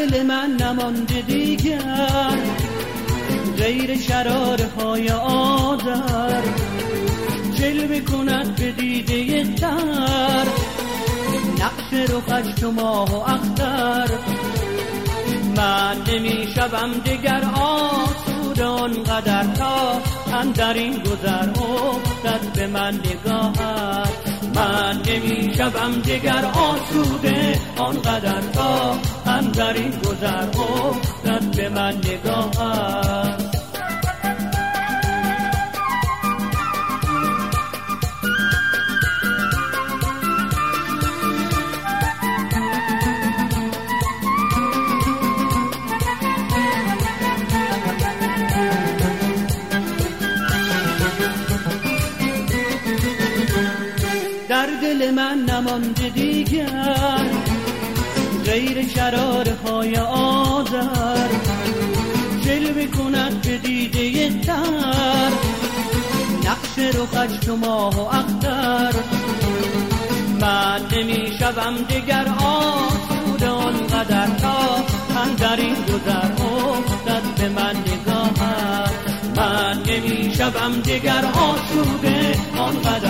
دل من نمانده دیگر غیر شرار های آدر جلوه کند به دیده تر نقش رخش تو ماه و اختر. من نمی شوم دگر آسود آنقدر تا در این گذر افتد به من نگاهت من نمی شوم دگر آسوده. آنقدر تا این گذر افتد به من نگاهت در دل من نمانده دیگر. غیر های آذر. جلوه کند به دیده تر. نقش رخش تو ماه و اختر. من نمی شوم دگر آسود آنقدر تا من در این گذر افتد به من نگاهت من نمی شوم دگر آسوده آنقدر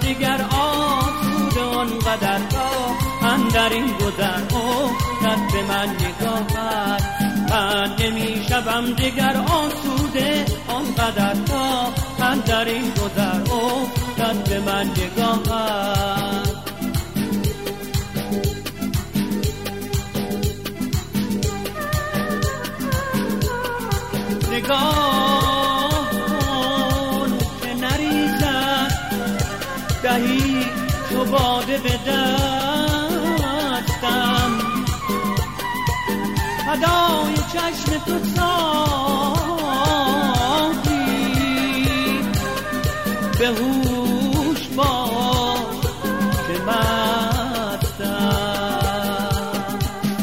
دیگر آسود آنقدر تا من در این گذر. افتد به من نگاهت من نمی شوم دیگر آسوده آنقدر تا من در این گذر. افتد به من نگاهت باده به دستم. فدای چشم تو ساقی. به هوش باش که مستم.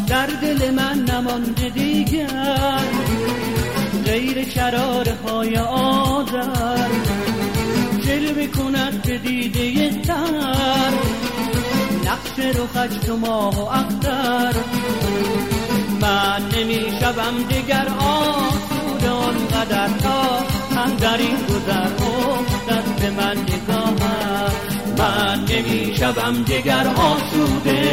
در دل من نمانده دیگر. غیر های آذر جلوه کند به دیده تر. نقش رخش تو ماه و اختر. من نمی شوم دگر آسود آنقدر تا من در این گذر افتد به من نگاهت من نمی شوم دگر آسوده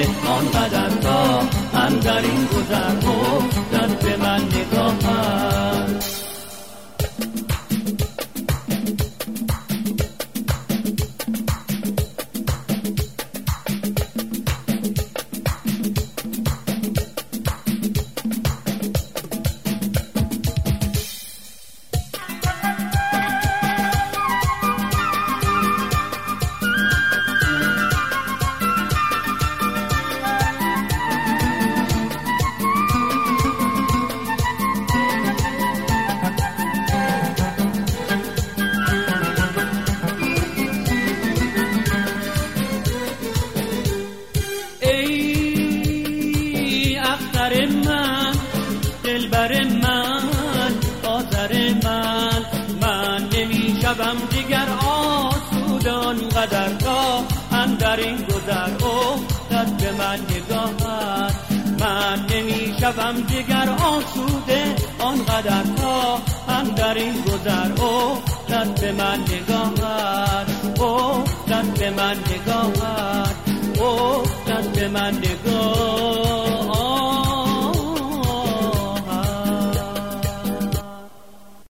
شوم دیگر آسود آنقدر تا در این گذر افتد به من نگاهت من نمی شوم دیگر آسوده آنقدر تا در این گذر افتد به من نگاهت افتد به من نگاهت افتد به من نگاه